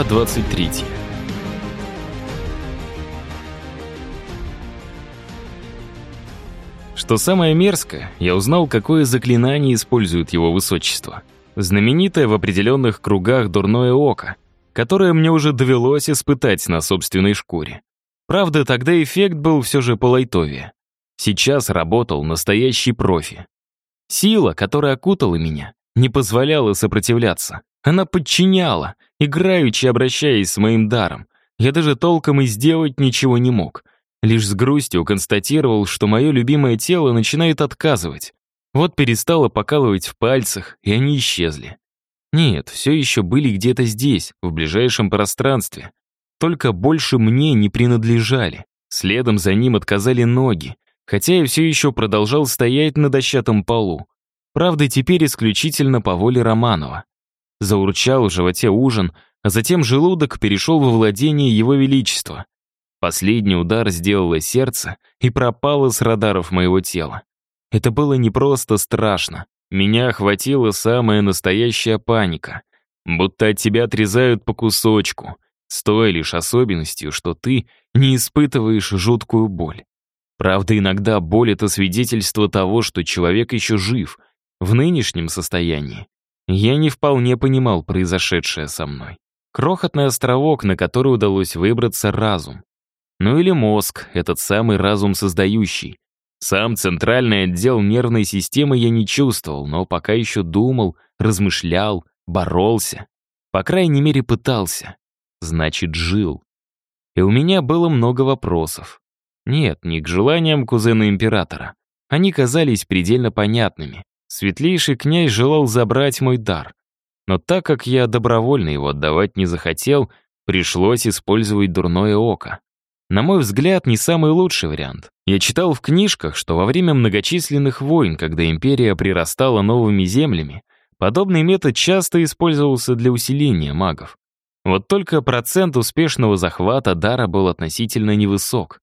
Глава 23. Что самое мерзкое, я узнал, какое заклинание использует его высочество. Знаменитое в определенных кругах дурное око, которое мне уже довелось испытать на собственной шкуре. Правда, тогда эффект был все же полайтовее. Сейчас работал настоящий профи. Сила, которая окутала меня, не позволяла сопротивляться. Она подчиняла, играючи обращаясь с моим даром. Я даже толком и сделать ничего не мог. Лишь с грустью констатировал, что мое любимое тело начинает отказывать. Вот перестало покалывать в пальцах, и они исчезли. Нет, все еще были где-то здесь, в ближайшем пространстве. Только больше мне не принадлежали. Следом за ним отказали ноги, хотя я все еще продолжал стоять на дощатом полу. Правда, теперь исключительно по воле Романова. Заурчал в животе ужин, а затем желудок перешел во владение его величества. Последний удар сделало сердце и пропало с радаров моего тела. Это было не просто страшно. Меня охватила самая настоящая паника. Будто от тебя отрезают по кусочку, с той лишь особенностью, что ты не испытываешь жуткую боль. Правда, иногда боль — это свидетельство того, что человек еще жив — в нынешнем состоянии я не вполне понимал произошедшее со мной. Крохотный островок, на который удалось выбраться разум. Ну или мозг, этот самый разум создающий. Сам центральный отдел нервной системы я не чувствовал, но пока еще думал, размышлял, боролся. По крайней мере, пытался. Значит, жил. И у меня было много вопросов. Нет, не к желаниям кузена императора. Они казались предельно понятными. Светлейший князь желал забрать мой дар. Но так как я добровольно его отдавать не захотел, пришлось использовать дурное око. На мой взгляд, не самый лучший вариант. Я читал в книжках, что во время многочисленных войн, когда империя прирастала новыми землями, подобный метод часто использовался для усиления магов. Вот только процент успешного захвата дара был относительно невысок.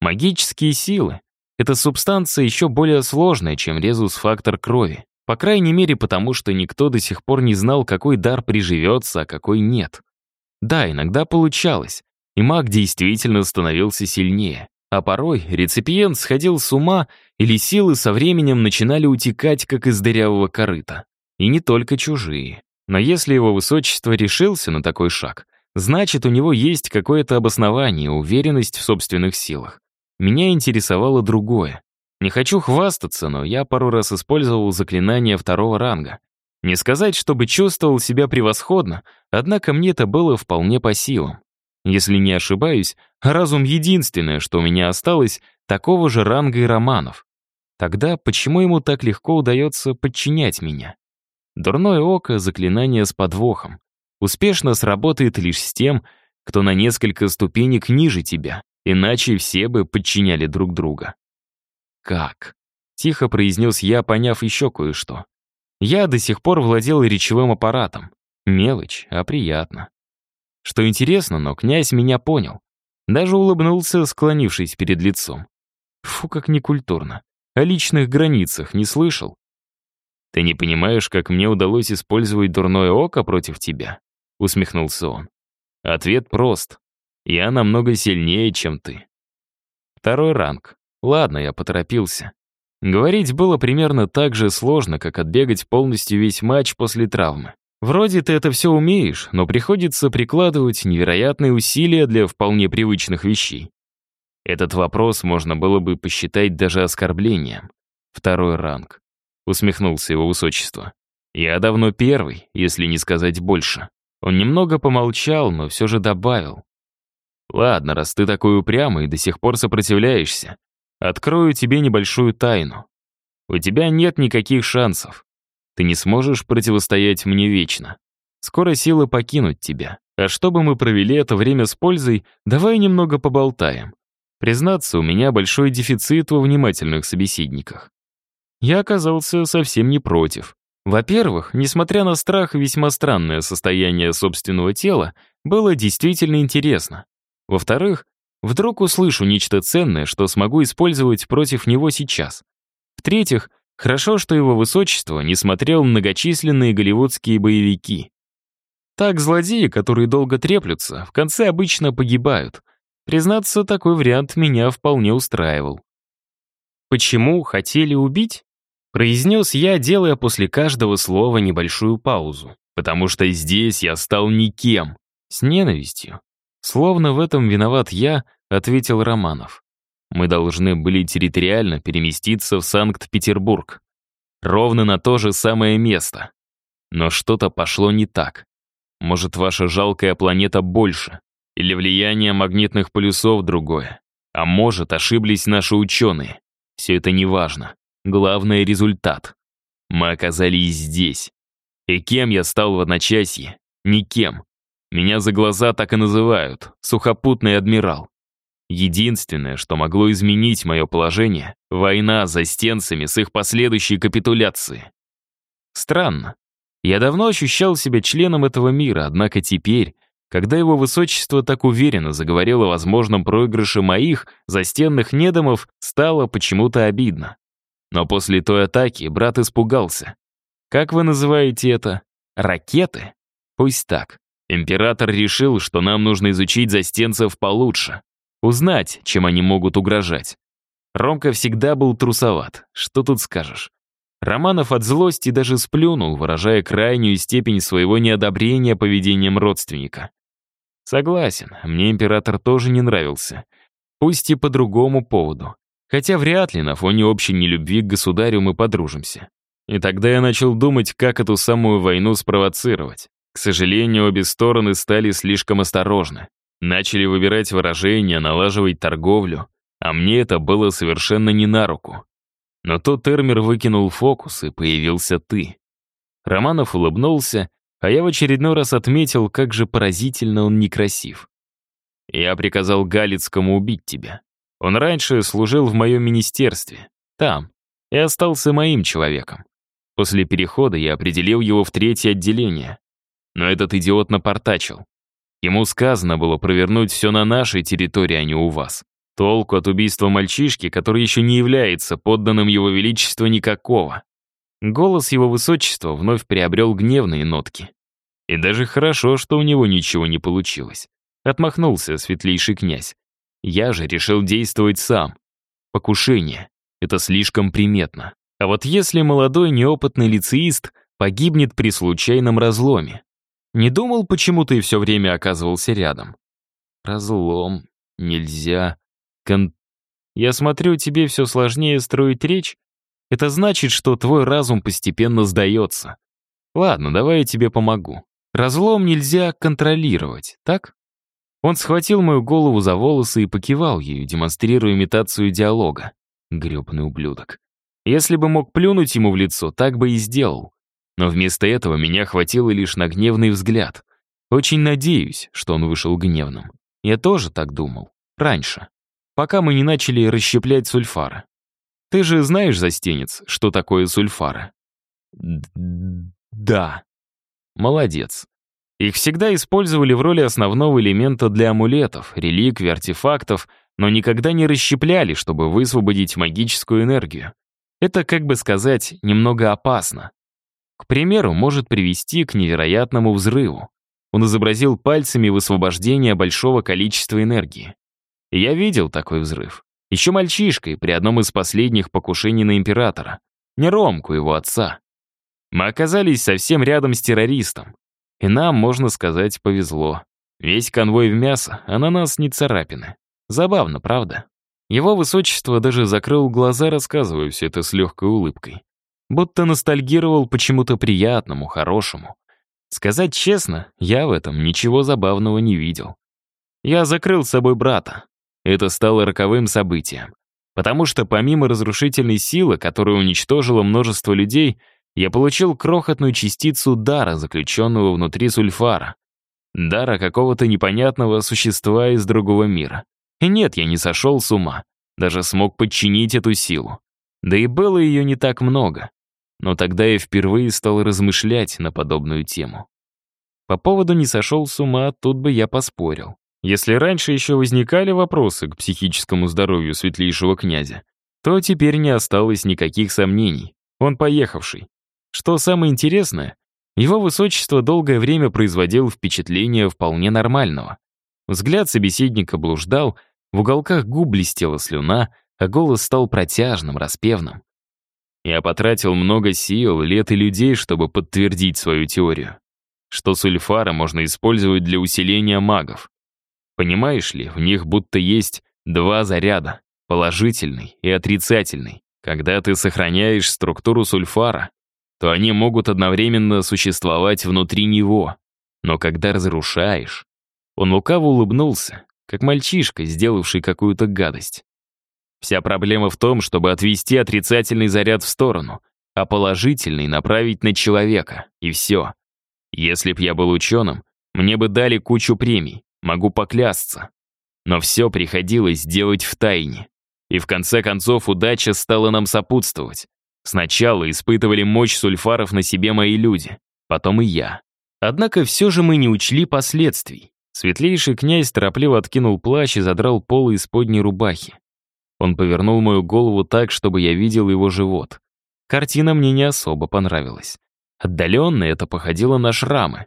Магические силы эта субстанция еще более сложная, чем резус-фактор крови. По крайней мере, потому что никто до сих пор не знал, какой дар приживется, а какой нет. Да, иногда получалось, и маг действительно становился сильнее. А порой реципиент сходил с ума, или силы со временем начинали утекать, как из дырявого корыта. И не только чужие. Но если его высочество решился на такой шаг, значит, у него есть какое-то обоснование, уверенность в собственных силах. Меня интересовало другое. Не хочу хвастаться, но я пару раз использовал заклинание второго ранга. Не сказать, чтобы чувствовал себя превосходно, однако мне это было вполне по силам. Если не ошибаюсь, разум единственное, что у меня осталось, такого же ранга и романов. Тогда почему ему так легко удается подчинять меня? Дурное око — заклинание с подвохом. Успешно сработает лишь с тем, кто на несколько ступенек ниже тебя. Иначе все бы подчиняли друг друга. «Как?» — тихо произнес я, поняв еще кое-что. Я до сих пор владел речевым аппаратом. Мелочь, а приятно. Что интересно, но князь меня понял. Даже улыбнулся, склонившись перед лицом. Фу, как некультурно. О личных границах не слышал. «Ты не понимаешь, как мне удалось использовать дурное око против тебя?» — усмехнулся он. Ответ прост. Я намного сильнее, чем ты. Второй ранг. Ладно, я поторопился. Говорить было примерно так же сложно, как отбегать полностью весь матч после травмы. Вроде ты это все умеешь, но приходится прикладывать невероятные усилия для вполне привычных вещей. Этот вопрос можно было бы посчитать даже оскорблением. Второй ранг. Усмехнулся его высочество. Я давно первый, если не сказать больше. Он немного помолчал, но все же добавил. Ладно, раз ты такой упрямый и до сих пор сопротивляешься, открою тебе небольшую тайну. У тебя нет никаких шансов. Ты не сможешь противостоять мне вечно. Скоро силы покинут тебя. А чтобы мы провели это время с пользой, давай немного поболтаем. Признаться, у меня большой дефицит во внимательных собеседниках. Я оказался совсем не против. Во-первых, несмотря на страх и весьма странное состояние собственного тела, было действительно интересно. Во-вторых, вдруг услышу нечто ценное, что смогу использовать против него сейчас. В-третьих, хорошо, что его высочество не смотрел многочисленные голливудские боевики. Так злодеи, которые долго треплются, в конце обычно погибают. Признаться, такой вариант меня вполне устраивал. «Почему хотели убить?» Произнес я, делая после каждого слова небольшую паузу. «Потому что здесь я стал никем. С ненавистью. Словно в этом виноват я, ответил Романов. Мы должны были территориально переместиться в Санкт-Петербург. Ровно на то же самое место. Но что-то пошло не так. Может, ваша жалкая планета больше, или влияние магнитных полюсов другое. А может, ошиблись наши ученые. Все это не важно. Главное — результат. Мы оказались здесь. И кем я стал в одночасье? Никем. Меня за глаза так и называют — сухопутный адмирал. Единственное, что могло изменить мое положение — война за стенцами с их последующей капитуляцией. Странно. Я давно ощущал себя членом этого мира, однако теперь, когда его высочество так уверенно заговорил о возможном проигрыше моих застенных недомов, стало почему-то обидно. Но после той атаки брат испугался. Как вы называете это? Ракеты? Пусть так. Император решил, что нам нужно изучить застенцев получше. Узнать, чем они могут угрожать. Ромка всегда был трусоват. Что тут скажешь? Романов от злости даже сплюнул, выражая крайнюю степень своего неодобрения поведением родственника. Согласен, мне император тоже не нравился. Пусть и по другому поводу. Хотя вряд ли на фоне общей нелюбви к государю мы подружимся. И тогда я начал думать, как эту самую войну спровоцировать. К сожалению, обе стороны стали слишком осторожны. Начали выбирать выражения, налаживать торговлю, а мне это было совершенно не на руку. Но тот термер выкинул фокус, и появился ты. Романов улыбнулся, а я в очередной раз отметил, как же поразительно он некрасив. Я приказал Галицкому убить тебя. Он раньше служил в моем министерстве, там, и остался моим человеком. После перехода я определил его в третье отделение. Но этот идиот напортачил. Ему сказано было провернуть все на нашей территории, а не у вас. Толку от убийства мальчишки, который еще не является подданным его величества никакого. Голос его высочества вновь приобрел гневные нотки. И даже хорошо, что у него ничего не получилось. Отмахнулся светлейший князь. Я же решил действовать сам. Покушение. Это слишком приметно. А вот если молодой неопытный лицеист погибнет при случайном разломе, не думал, почему ты все время оказывался рядом? Разлом. Нельзя. Кон... Я смотрю, тебе все сложнее строить речь. Это значит, что твой разум постепенно сдается. Ладно, давай я тебе помогу. Разлом нельзя контролировать, так? Он схватил мою голову за волосы и покивал ею, демонстрируя имитацию диалога. Гребный ублюдок. Если бы мог плюнуть ему в лицо, так бы и сделал. Но вместо этого меня хватило лишь на гневный взгляд. Очень надеюсь, что он вышел гневным. Я тоже так думал. Раньше. Пока мы не начали расщеплять сульфары. Ты же знаешь, застенец, что такое сульфары? Да. Молодец. Их всегда использовали в роли основного элемента для амулетов, реликвий, артефактов, но никогда не расщепляли, чтобы высвободить магическую энергию. Это, как бы сказать, немного опасно. К примеру, может привести к невероятному взрыву. Он изобразил пальцами высвобождение большого количества энергии. я видел такой взрыв. Еще мальчишкой при одном из последних покушений на императора. Не Ромку, его отца. Мы оказались совсем рядом с террористом. И нам, можно сказать, повезло. Весь конвой в мясо, а на нас не царапины. Забавно, правда? Его высочество даже закрыл глаза, рассказывая все это с легкой улыбкой будто ностальгировал почему-то приятному, хорошему. Сказать честно, я в этом ничего забавного не видел. Я закрыл с собой брата. Это стало роковым событием. Потому что помимо разрушительной силы, которая уничтожила множество людей, я получил крохотную частицу дара, заключенного внутри сульфара. Дара какого-то непонятного существа из другого мира. И нет, я не сошел с ума. Даже смог подчинить эту силу. Да и было ее не так много. Но тогда я впервые стал размышлять на подобную тему. По поводу «не сошел с ума» тут бы я поспорил. Если раньше еще возникали вопросы к психическому здоровью светлейшего князя, то теперь не осталось никаких сомнений. Он поехавший. Что самое интересное, Его высочество долгое время производил впечатление вполне нормального. Взгляд собеседника блуждал, в уголках губ блестела слюна, а голос стал протяжным, распевным. Я потратил много сил, лет и людей, чтобы подтвердить свою теорию. Что сульфара можно использовать для усиления магов. Понимаешь ли, в них будто есть два заряда, положительный и отрицательный. Когда ты сохраняешь структуру сульфара, то они могут одновременно существовать внутри него. Но когда разрушаешь... Он лукаво улыбнулся, как мальчишка, сделавший какую-то гадость. Вся проблема в том, чтобы отвести отрицательный заряд в сторону, а положительный направить на человека, и все. Если б я был ученым, мне бы дали кучу премий, могу поклясться. Но все приходилось делать в тайне. И в конце концов удача стала нам сопутствовать. Сначала испытывали мощь сульфаров на себе мои люди, потом и я. Однако все же мы не учли последствий. Светлейший князь торопливо откинул плащ и задрал полы из подней рубахи. Он повернул мою голову так, чтобы я видел его живот. Картина мне не особо понравилась. Отдаленно это походило на шрамы.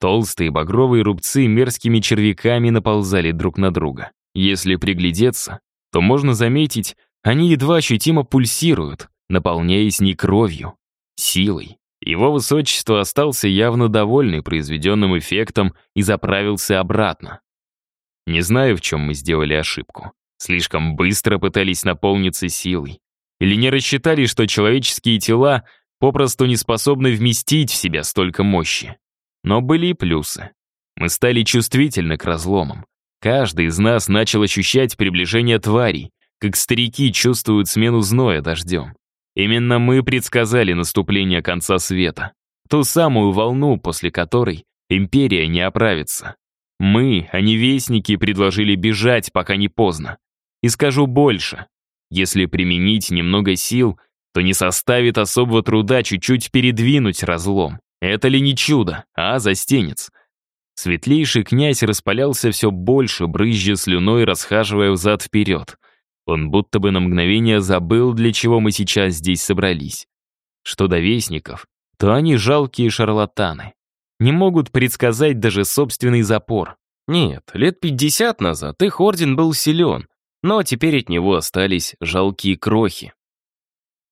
Толстые багровые рубцы мерзкими червяками наползали друг на друга. Если приглядеться, то можно заметить, они едва ощутимо пульсируют, наполняясь не кровью, силой. Его высочество остался явно довольный произведенным эффектом и заправился обратно. Не знаю, в чем мы сделали ошибку. Слишком быстро пытались наполниться силой. Или не рассчитали, что человеческие тела попросту не способны вместить в себя столько мощи. Но были и плюсы. Мы стали чувствительны к разломам. Каждый из нас начал ощущать приближение тварей, как старики чувствуют смену зноя дождем. Именно мы предсказали наступление конца света. Ту самую волну, после которой империя не оправится. Мы, а не вестники, предложили бежать, пока не поздно. И скажу больше. Если применить немного сил, то не составит особого труда чуть-чуть передвинуть разлом. Это ли не чудо, а застенец? Светлейший князь распалялся все больше, брызжа слюной, расхаживая взад-вперед. Он будто бы на мгновение забыл, для чего мы сейчас здесь собрались. Что до вестников, то они жалкие шарлатаны. Не могут предсказать даже собственный запор. Нет, лет 50 назад их орден был силен, но теперь от него остались жалкие крохи.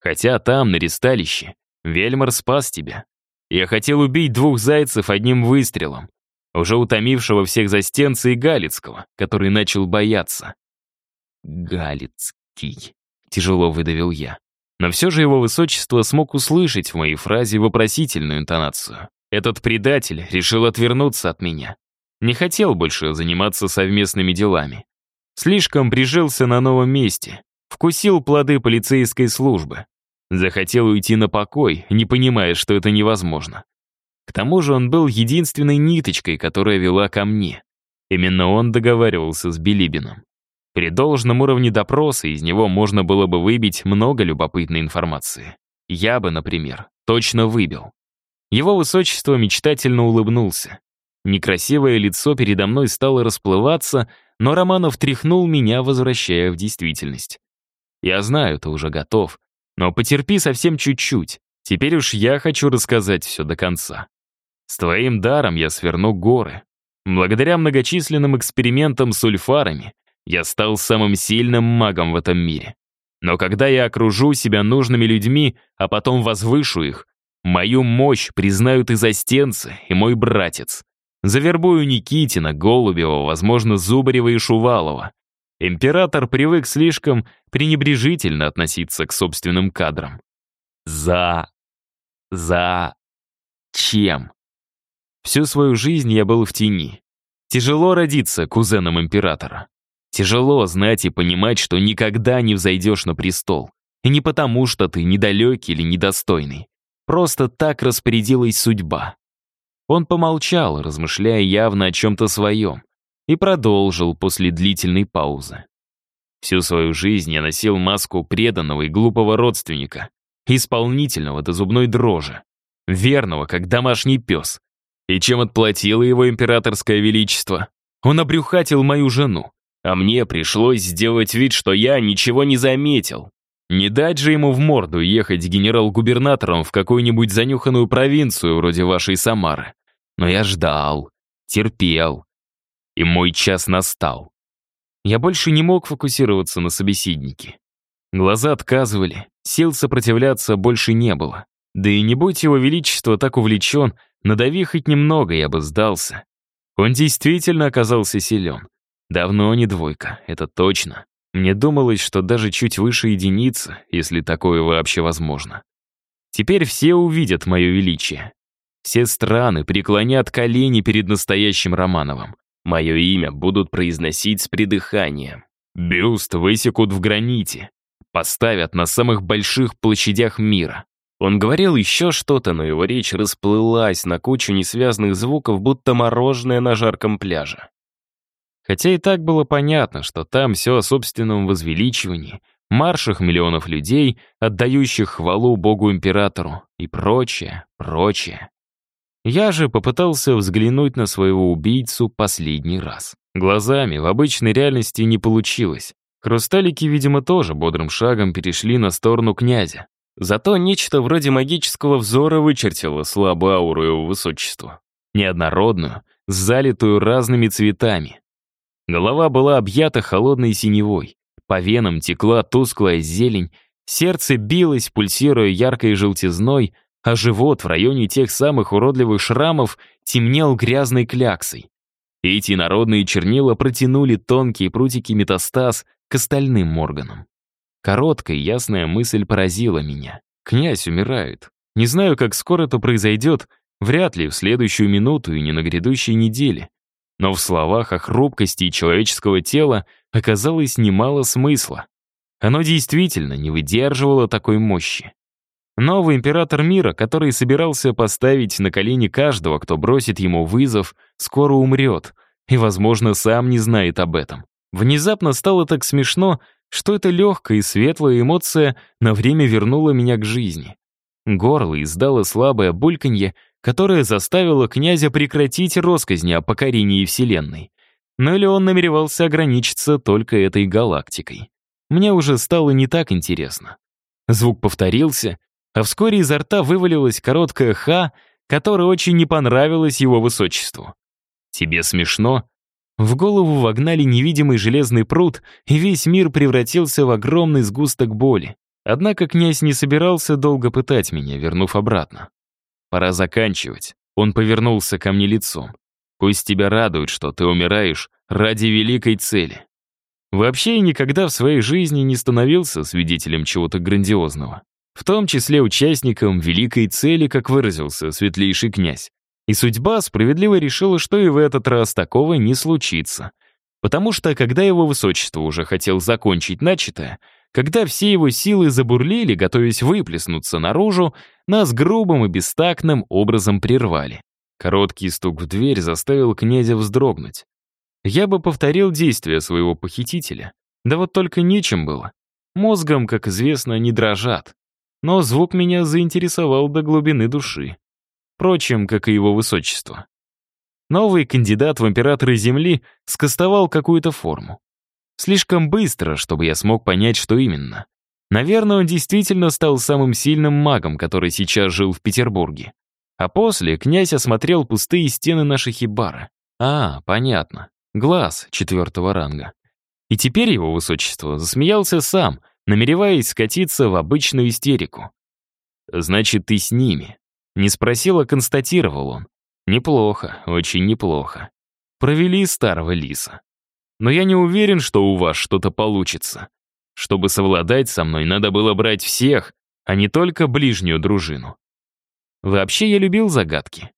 Хотя там, на ресталище, Вельмар спас тебя. Я хотел убить двух зайцев одним выстрелом, уже утомившего всех застенца и Галицкого, который начал бояться. Галицкий. Тяжело выдавил я. Но все же его высочество смог услышать в моей фразе вопросительную интонацию. Этот предатель решил отвернуться от меня. Не хотел больше заниматься совместными делами. Слишком прижился на новом месте. Вкусил плоды полицейской службы. Захотел уйти на покой, не понимая, что это невозможно. К тому же он был единственной ниточкой, которая вела ко мне. Именно он договаривался с Билибином. При должном уровне допроса из него можно было бы выбить много любопытной информации. Я бы, например, точно выбил. Его высочество мечтательно улыбнулся. Некрасивое лицо передо мной стало расплываться, но Романов тряхнул меня, возвращая в действительность. Я знаю, ты уже готов, но потерпи совсем чуть-чуть. Теперь уж я хочу рассказать все до конца. С твоим даром я сверну горы. Благодаря многочисленным экспериментам с ульфарами я стал самым сильным магом в этом мире. Но когда я окружу себя нужными людьми, а потом возвышу их, мою мощь признают и застенцы, и мой братец. Завербую Никитина, Голубева, возможно, Зубарева и Шувалова. Император привык слишком пренебрежительно относиться к собственным кадрам. За... за... чем? Всю свою жизнь я был в тени. Тяжело родиться кузеном императора. Тяжело знать и понимать, что никогда не взойдешь на престол. И не потому, что ты недалекий или недостойный. Просто так распорядилась судьба. Он помолчал, размышляя явно о чем-то своем, и продолжил после длительной паузы. Всю свою жизнь я носил маску преданного и глупого родственника, исполнительного до зубной дрожи, верного, как домашний пес. И чем отплатило его императорское величество? Он обрюхатил мою жену, а мне пришлось сделать вид, что я ничего не заметил. Не дать же ему в морду ехать генерал-губернатором в какую-нибудь занюханную провинцию вроде вашей Самары. Но я ждал, терпел. И мой час настал. Я больше не мог фокусироваться на собеседнике. Глаза отказывали, сил сопротивляться больше не было. Да и не будь его величество так увлечен, надави хоть немного, я бы сдался. Он действительно оказался силен. Давно не двойка, это точно. Мне думалось, что даже чуть выше единицы, если такое вообще возможно. Теперь все увидят мое величие. Все страны преклонят колени перед настоящим Романовым. Мое имя будут произносить с придыханием. Бюст высекут в граните. Поставят на самых больших площадях мира. Он говорил еще что-то, но его речь расплылась на кучу несвязных звуков, будто мороженое на жарком пляже. Хотя и так было понятно, что там все о собственном возвеличивании, маршах миллионов людей, отдающих хвалу Богу-императору и прочее, прочее. Я же попытался взглянуть на своего убийцу последний раз. Глазами в обычной реальности не получилось. Хрусталики, видимо, тоже бодрым шагом перешли на сторону князя. Зато нечто вроде магического взора вычертило слабую ауру его высочества. Неоднородную, залитую разными цветами. Голова была объята холодной синевой. По венам текла тусклая зелень, сердце билось, пульсируя яркой желтизной, а живот в районе тех самых уродливых шрамов темнел грязной кляксой. Эти народные чернила протянули тонкие прутики метастаз к остальным органам. Короткая ясная мысль поразила меня. Князь умирает. Не знаю, как скоро это произойдет, вряд ли в следующую минуту и не на грядущей неделе. Но в словах о хрупкости человеческого тела оказалось немало смысла. Оно действительно не выдерживало такой мощи. Новый император мира, который собирался поставить на колени каждого, кто бросит ему вызов, скоро умрет, и, возможно, сам не знает об этом. Внезапно стало так смешно, что эта легкая и светлая эмоция на время вернула меня к жизни. Горло издало слабое бульканье, которая заставила князя прекратить росказни о покорении Вселенной. Но или он намеревался ограничиться только этой галактикой. Мне уже стало не так интересно. Звук повторился, а вскоре изо рта вывалилась короткая «ха», которая очень не понравилась его высочеству. «Тебе смешно?» В голову вогнали невидимый железный пруд, и весь мир превратился в огромный сгусток боли. Однако князь не собирался долго пытать меня, вернув обратно. Пора заканчивать. Он повернулся ко мне лицом. Пусть тебя радует, что ты умираешь ради великой цели. Вообще я никогда в своей жизни не становился свидетелем чего-то грандиозного. В том числе участником великой цели, как выразился светлейший князь. И судьба справедливо решила, что и в этот раз такого не случится. Потому что, когда его высочество уже хотел закончить начатое, когда все его силы забурлили, готовясь выплеснуться наружу, нас грубым и бестактным образом прервали. Короткий стук в дверь заставил князя вздрогнуть. Я бы повторил действия своего похитителя. Да вот только нечем было. Мозгом, как известно, не дрожат. Но звук меня заинтересовал до глубины души. Впрочем, как и его высочество. Новый кандидат в императоры Земли скостовал какую-то форму. Слишком быстро, чтобы я смог понять, что именно. Наверное, он действительно стал самым сильным магом, который сейчас жил в Петербурге. А после князь осмотрел пустые стены нашей хибары. А, понятно. Глаз четвертого ранга. И теперь его высочество засмеялся сам, намереваясь скатиться в обычную истерику. «Значит, ты с ними?» Не спросил, а констатировал он. «Неплохо, очень неплохо. Провели старого лиса. Но я не уверен, что у вас что-то получится. Чтобы совладать со мной, надо было брать всех, а не только ближнюю дружину. Вообще я любил загадки.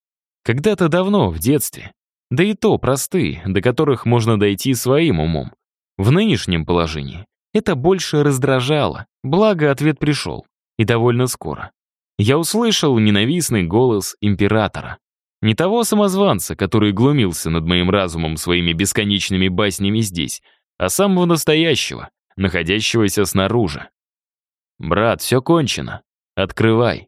Когда-то давно, в детстве. Да и то простые, до которых можно дойти своим умом. В нынешнем положении это больше раздражало, благо ответ пришел. И довольно скоро. Я услышал ненавистный голос императора. Не того самозванца, который глумился над моим разумом своими бесконечными баснями здесь, а самого настоящего, находящегося снаружи. «Брат, все кончено. Открывай».